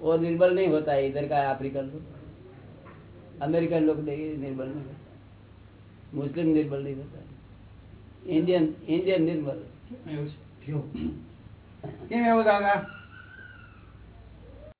वो निर्बल नहीं होता है इधर का अफ्रीकन लोग अमेरिकन लोग निर्बल नहीं होता मुस्लिम निर्बल नहीं होता इंडियन इंडियन निर्बल કેમ એવું છે